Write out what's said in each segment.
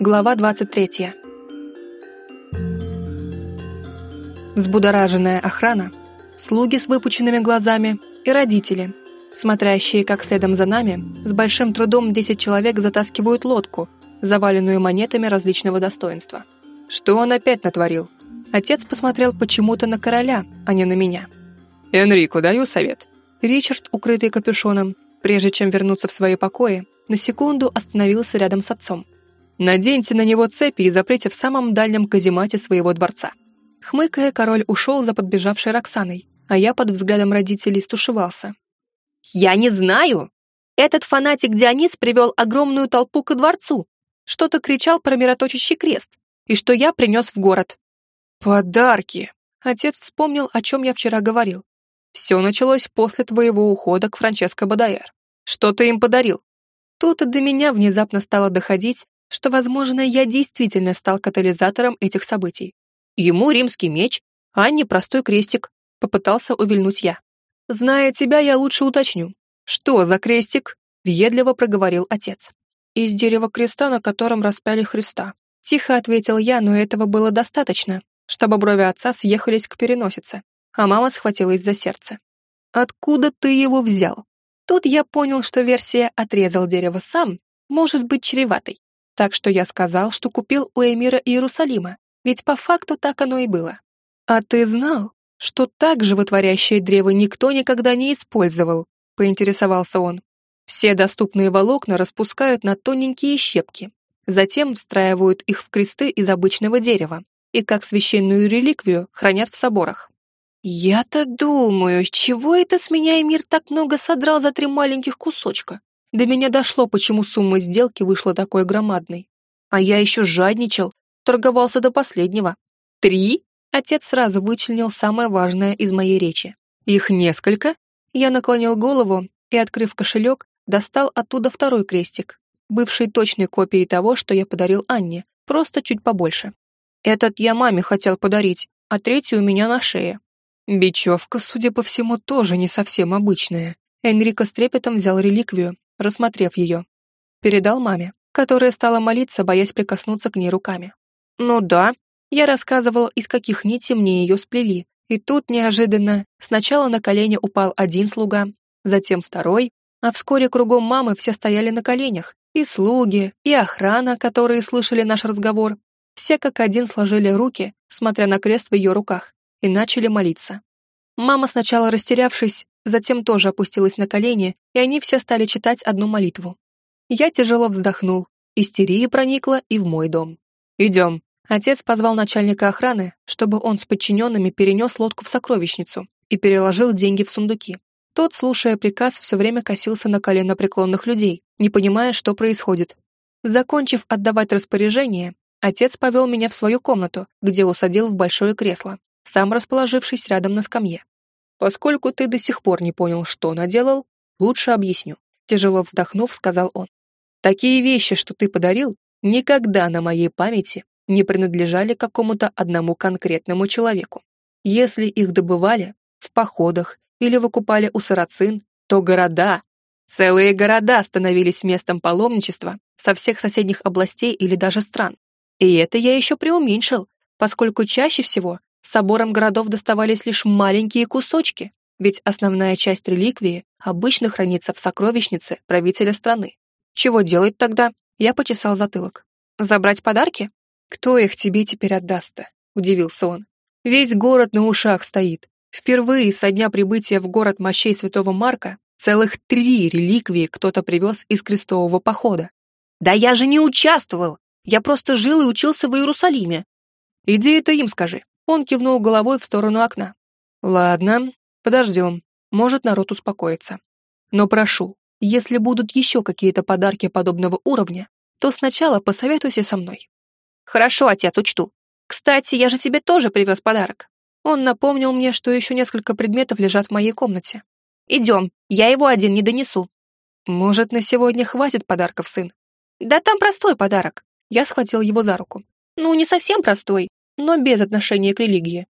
Глава 23. Взбудораженная охрана, слуги с выпученными глазами и родители, смотрящие, как следом за нами, с большим трудом 10 человек затаскивают лодку, заваленную монетами различного достоинства. Что он опять натворил? Отец посмотрел почему-то на короля, а не на меня. «Энрику, даю совет». Ричард, укрытый капюшоном, прежде чем вернуться в свои покои, на секунду остановился рядом с отцом. «Наденьте на него цепи и запрете в самом дальнем каземате своего дворца». Хмыкая, король ушел за подбежавшей Роксаной, а я под взглядом родителей стушевался. «Я не знаю! Этот фанатик Дионис привел огромную толпу ко дворцу. Что-то кричал про мироточащий крест, и что я принес в город». «Подарки!» Отец вспомнил, о чем я вчера говорил. «Все началось после твоего ухода к Франческо Бадайер. Что ты им подарил?» Тут и до меня внезапно стало доходить, что, возможно, я действительно стал катализатором этих событий. Ему римский меч, а не простой крестик, попытался увильнуть я. Зная тебя, я лучше уточню. Что за крестик? Въедливо проговорил отец. Из дерева креста, на котором распяли Христа. Тихо ответил я, но этого было достаточно, чтобы брови отца съехались к переносице, а мама схватилась за сердце. «Откуда ты его взял?» Тут я понял, что версия «отрезал дерево сам» может быть чреватой. Так что я сказал, что купил у эмира Иерусалима, ведь по факту так оно и было. А ты знал, что так животворящее древо никто никогда не использовал, поинтересовался он. Все доступные волокна распускают на тоненькие щепки, затем встраивают их в кресты из обычного дерева и как священную реликвию хранят в соборах. Я-то думаю, с чего это с меня Эмир так много содрал за три маленьких кусочка? До меня дошло, почему сумма сделки вышла такой громадной. А я еще жадничал, торговался до последнего. Три? Отец сразу вычленил самое важное из моей речи. Их несколько? Я наклонил голову и, открыв кошелек, достал оттуда второй крестик, бывший точной копией того, что я подарил Анне, просто чуть побольше. Этот я маме хотел подарить, а третий у меня на шее. Бечевка, судя по всему, тоже не совсем обычная. Энрико с трепетом взял реликвию, рассмотрев ее. Передал маме, которая стала молиться, боясь прикоснуться к ней руками. Ну да, я рассказывал, из каких нитей мне ее сплели, и тут неожиданно сначала на колени упал один слуга, затем второй, а вскоре кругом мамы все стояли на коленях, и слуги, и охрана, которые слышали наш разговор. Все как один сложили руки, смотря на крест в ее руках, и начали молиться. Мама сначала растерявшись, затем тоже опустилась на колени, и они все стали читать одну молитву. Я тяжело вздохнул, истерия проникла и в мой дом. «Идем». Отец позвал начальника охраны, чтобы он с подчиненными перенес лодку в сокровищницу и переложил деньги в сундуки. Тот, слушая приказ, все время косился на коленопреклонных людей, не понимая, что происходит. Закончив отдавать распоряжение, отец повел меня в свою комнату, где усадил в большое кресло, сам расположившись рядом на скамье. «Поскольку ты до сих пор не понял, что наделал, лучше объясню», тяжело вздохнув, сказал он. «Такие вещи, что ты подарил, никогда на моей памяти не принадлежали какому-то одному конкретному человеку. Если их добывали в походах или выкупали у сарацин, то города, целые города становились местом паломничества со всех соседних областей или даже стран. И это я еще преуменьшил, поскольку чаще всего соборам городов доставались лишь маленькие кусочки, ведь основная часть реликвии обычно хранится в сокровищнице правителя страны. Чего делать тогда? Я почесал затылок. Забрать подарки? Кто их тебе теперь отдаст-то? Удивился он. Весь город на ушах стоит. Впервые со дня прибытия в город мощей святого Марка целых три реликвии кто-то привез из крестового похода. Да я же не участвовал! Я просто жил и учился в Иерусалиме. Иди это им скажи. Он кивнул головой в сторону окна. «Ладно, подождем. Может, народ успокоится. Но прошу, если будут еще какие-то подарки подобного уровня, то сначала посоветуйся со мной». «Хорошо, отец, учту. Кстати, я же тебе тоже привез подарок». Он напомнил мне, что еще несколько предметов лежат в моей комнате. «Идем, я его один не донесу». «Может, на сегодня хватит подарков, сын?» «Да там простой подарок». Я схватил его за руку. «Ну, не совсем простой, но без отношения к религии.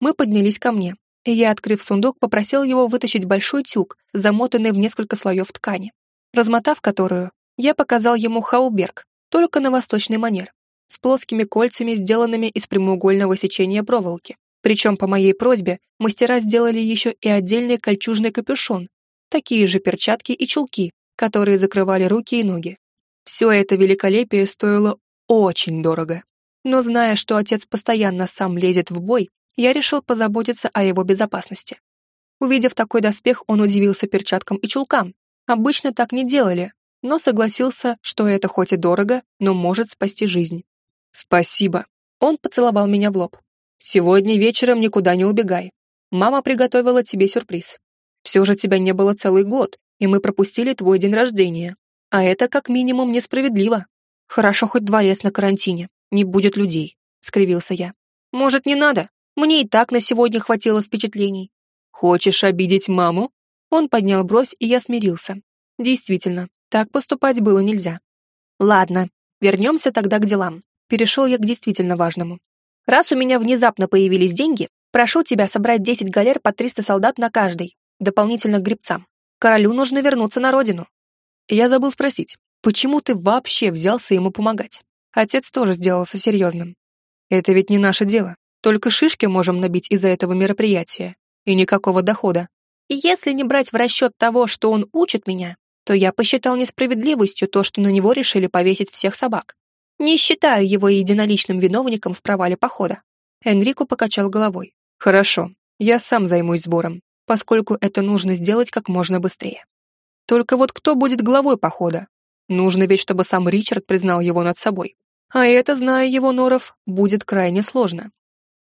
Мы поднялись ко мне, и я, открыв сундук, попросил его вытащить большой тюк, замотанный в несколько слоев ткани. Размотав которую, я показал ему хауберг, только на восточный манер, с плоскими кольцами, сделанными из прямоугольного сечения проволоки. Причем по моей просьбе мастера сделали еще и отдельный кольчужный капюшон, такие же перчатки и чулки, которые закрывали руки и ноги. Все это великолепие стоило очень дорого. Но зная, что отец постоянно сам лезет в бой, я решил позаботиться о его безопасности. Увидев такой доспех, он удивился перчаткам и чулкам. Обычно так не делали, но согласился, что это хоть и дорого, но может спасти жизнь. «Спасибо». Он поцеловал меня в лоб. «Сегодня вечером никуда не убегай. Мама приготовила тебе сюрприз. Все же тебя не было целый год, и мы пропустили твой день рождения. А это как минимум несправедливо. Хорошо хоть дворец на карантине, не будет людей», — скривился я. «Может, не надо? Мне и так на сегодня хватило впечатлений». «Хочешь обидеть маму?» Он поднял бровь, и я смирился. Действительно, так поступать было нельзя. Ладно, вернемся тогда к делам. Перешел я к действительно важному. Раз у меня внезапно появились деньги, прошу тебя собрать 10 галер по 300 солдат на каждой, дополнительно к гребцам. Королю нужно вернуться на родину. Я забыл спросить, почему ты вообще взялся ему помогать? Отец тоже сделался серьезным. Это ведь не наше дело. Только шишки можем набить из-за этого мероприятия. И никакого дохода. И если не брать в расчет того, что он учит меня, то я посчитал несправедливостью то, что на него решили повесить всех собак. Не считаю его единоличным виновником в провале похода. Энрико покачал головой. Хорошо, я сам займусь сбором, поскольку это нужно сделать как можно быстрее. Только вот кто будет главой похода? Нужно ведь, чтобы сам Ричард признал его над собой. А это, зная его норов, будет крайне сложно.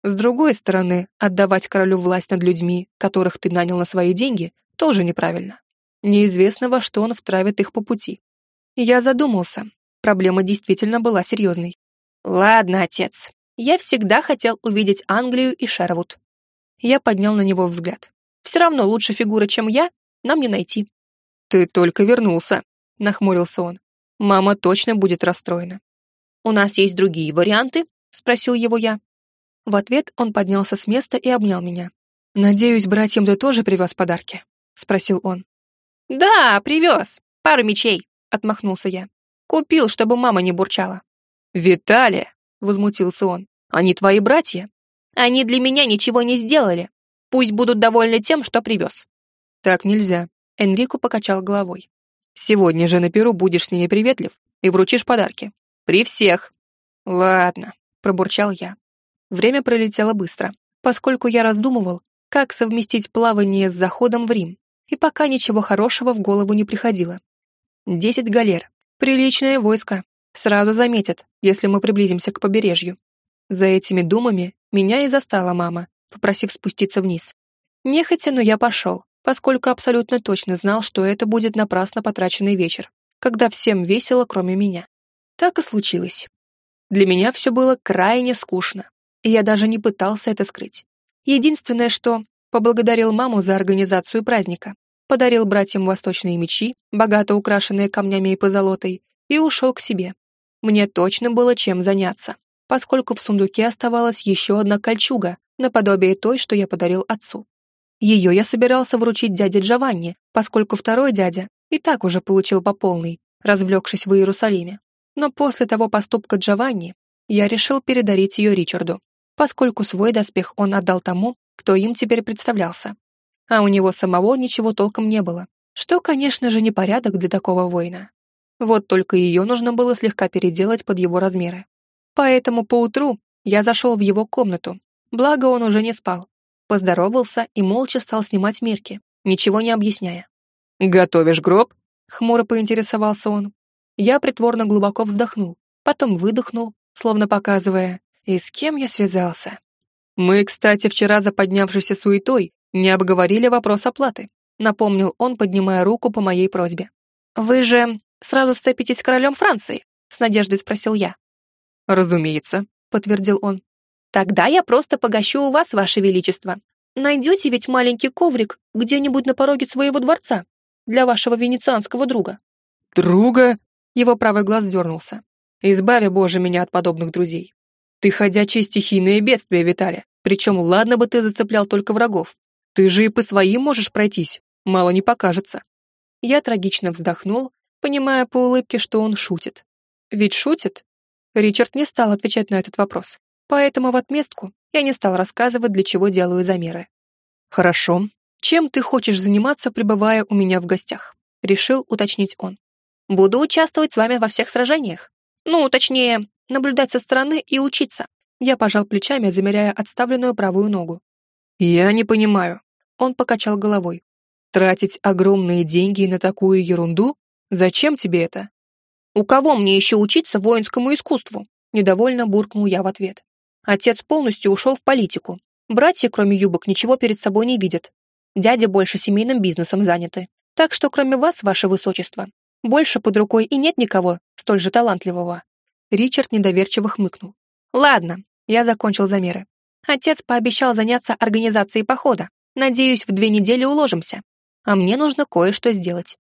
С другой стороны, отдавать королю власть над людьми, которых ты нанял на свои деньги, тоже неправильно. Неизвестно, во что он втравит их по пути. Я задумался. Проблема действительно была серьезной. «Ладно, отец. Я всегда хотел увидеть Англию и Шервуд». Я поднял на него взгляд. «Все равно лучше фигуры, чем я, нам не найти». «Ты только вернулся», — нахмурился он. «Мама точно будет расстроена». «У нас есть другие варианты?» — спросил его я. В ответ он поднялся с места и обнял меня. «Надеюсь, братьям ты тоже привез подарки?» — спросил он. «Да, привез. Пару мечей», — отмахнулся я. «Купил, чтобы мама не бурчала». «Виталия!» — возмутился он. «Они твои братья?» «Они для меня ничего не сделали. Пусть будут довольны тем, что привез». «Так нельзя», — Энрико покачал головой. «Сегодня же на Перу будешь с ними приветлив и вручишь подарки. При всех». «Ладно», — пробурчал я. Время пролетело быстро, поскольку я раздумывал, как совместить плавание с заходом в Рим и пока ничего хорошего в голову не приходило. Десять галер. Приличное войско. Сразу заметят, если мы приблизимся к побережью. За этими думами меня и застала мама, попросив спуститься вниз. Нехотя, но я пошел, поскольку абсолютно точно знал, что это будет напрасно потраченный вечер, когда всем весело, кроме меня. Так и случилось. Для меня все было крайне скучно, и я даже не пытался это скрыть. Единственное, что поблагодарил маму за организацию праздника, подарил братьям восточные мечи, богато украшенные камнями и позолотой, и ушел к себе. Мне точно было чем заняться, поскольку в сундуке оставалась еще одна кольчуга, наподобие той, что я подарил отцу. Ее я собирался вручить дяде Джованни, поскольку второй дядя и так уже получил по полной, развлекшись в Иерусалиме. Но после того поступка Джованни я решил передарить ее Ричарду, поскольку свой доспех он отдал тому, кто им теперь представлялся. А у него самого ничего толком не было, что, конечно же, непорядок для такого воина. Вот только ее нужно было слегка переделать под его размеры. Поэтому поутру я зашел в его комнату, благо он уже не спал, поздоровался и молча стал снимать мерки, ничего не объясняя. «Готовишь гроб?» — хмуро поинтересовался он. Я притворно глубоко вздохнул, потом выдохнул, словно показывая, и с кем я связался. «Мы, кстати, вчера за поднявшейся суетой не обговорили вопрос оплаты», напомнил он, поднимая руку по моей просьбе. «Вы же сразу сцепитесь с королем Франции?» с надеждой спросил я. «Разумеется», подтвердил он. «Тогда я просто погощу у вас, ваше величество. Найдете ведь маленький коврик где-нибудь на пороге своего дворца для вашего венецианского друга». «Друга?» Его правый глаз дернулся. «Избави, Боже, меня от подобных друзей. Ты ходячее стихийное бедствие, Виталий. Причем ладно бы ты зацеплял только врагов. Ты же и по своим можешь пройтись, мало не покажется. Я трагично вздохнул, понимая по улыбке, что он шутит. Ведь шутит? Ричард не стал отвечать на этот вопрос, поэтому в отместку я не стал рассказывать, для чего делаю замеры. «Хорошо. Чем ты хочешь заниматься, пребывая у меня в гостях?» — решил уточнить он. «Буду участвовать с вами во всех сражениях. Ну, точнее, наблюдать со стороны и учиться». Я пожал плечами, замеряя отставленную правую ногу. «Я не понимаю». Он покачал головой. «Тратить огромные деньги на такую ерунду? Зачем тебе это?» «У кого мне еще учиться воинскому искусству?» Недовольно буркнул я в ответ. Отец полностью ушел в политику. Братья, кроме юбок, ничего перед собой не видят. Дядя больше семейным бизнесом заняты. Так что, кроме вас, ваше высочество, больше под рукой и нет никого столь же талантливого». Ричард недоверчиво хмыкнул. «Ладно, я закончил замеры. Отец пообещал заняться организацией похода. Надеюсь, в две недели уложимся. А мне нужно кое-что сделать.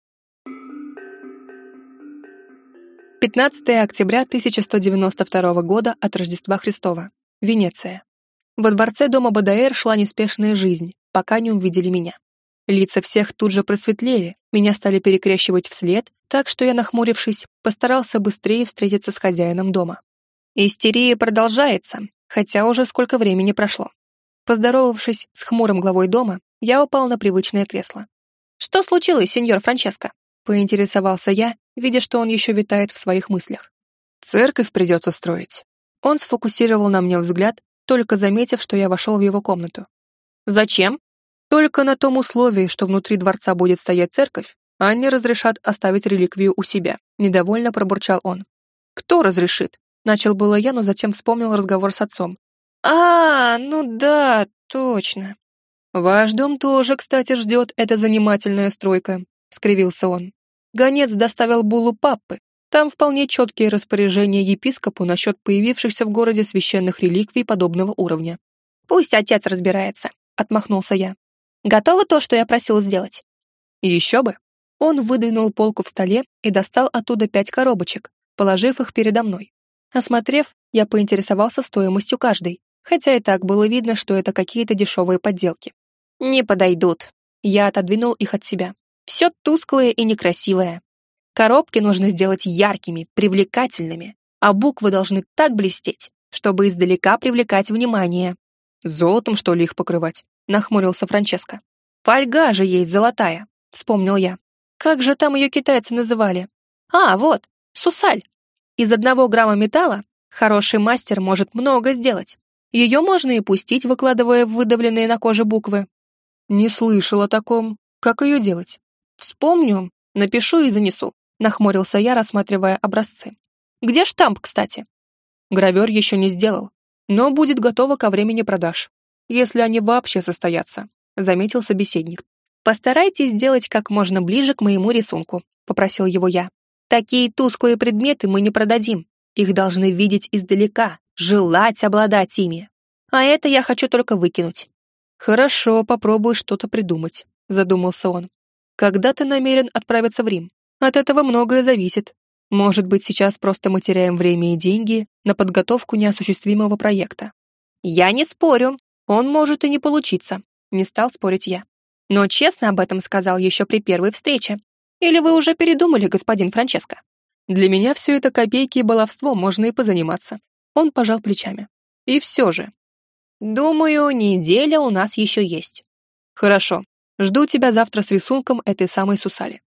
15 октября 1192 года от Рождества Христова. Венеция. Во дворце дома Бадаэр шла неспешная жизнь, пока не увидели меня. Лица всех тут же просветлели, меня стали перекрещивать вслед, так что я, нахмурившись, постарался быстрее встретиться с хозяином дома. Истерия продолжается, хотя уже сколько времени прошло. Поздоровавшись с хмурым главой дома, я упал на привычное кресло. «Что случилось, сеньор Франческо?» — поинтересовался я, видя, что он еще витает в своих мыслях. «Церковь придется строить». Он сфокусировал на мне взгляд, только заметив, что я вошел в его комнату. «Зачем?» «Только на том условии, что внутри дворца будет стоять церковь, они разрешат оставить реликвию у себя», — недовольно пробурчал он. «Кто разрешит?» — начал было я, но затем вспомнил разговор с отцом. «А, ну да, точно». «Ваш дом тоже, кстати, ждет эта занимательная стройка», — скривился он. Гонец доставил булу папы. Там вполне четкие распоряжения епископу насчет появившихся в городе священных реликвий подобного уровня. «Пусть отец разбирается», — отмахнулся я. «Готово то, что я просил сделать?» «Еще бы». Он выдвинул полку в столе и достал оттуда пять коробочек, положив их передо мной. Осмотрев, я поинтересовался стоимостью каждой, хотя и так было видно, что это какие-то дешевые подделки. «Не подойдут». Я отодвинул их от себя. Все тусклое и некрасивое. Коробки нужно сделать яркими, привлекательными, а буквы должны так блестеть, чтобы издалека привлекать внимание. «Золотом, что ли, их покрывать?» — нахмурился Франческо. «Фольга же есть золотая», — вспомнил я. «Как же там ее китайцы называли? А, вот, сусаль. Из одного грамма металла хороший мастер может много сделать. Ее можно и пустить, выкладывая выдавленные на коже буквы». «Не слышал о таком. Как ее делать?» «Вспомню, напишу и занесу», — нахмурился я, рассматривая образцы. «Где штамп, кстати?» Гравер еще не сделал, но будет готово ко времени продаж, если они вообще состоятся», — заметил собеседник. «Постарайтесь сделать как можно ближе к моему рисунку», — попросил его я. «Такие тусклые предметы мы не продадим. Их должны видеть издалека, желать обладать ими. А это я хочу только выкинуть». «Хорошо, попробую что-то придумать», — задумался он. Когда ты намерен отправиться в Рим? От этого многое зависит. Может быть, сейчас просто мы теряем время и деньги на подготовку неосуществимого проекта. Я не спорю. Он может и не получиться. Не стал спорить я. Но честно об этом сказал еще при первой встрече. Или вы уже передумали, господин Франческо? Для меня все это копейки и баловство, можно и позаниматься. Он пожал плечами. И все же. Думаю, неделя у нас еще есть. Хорошо, Жду тебя завтра с рисунком этой самой Сусали.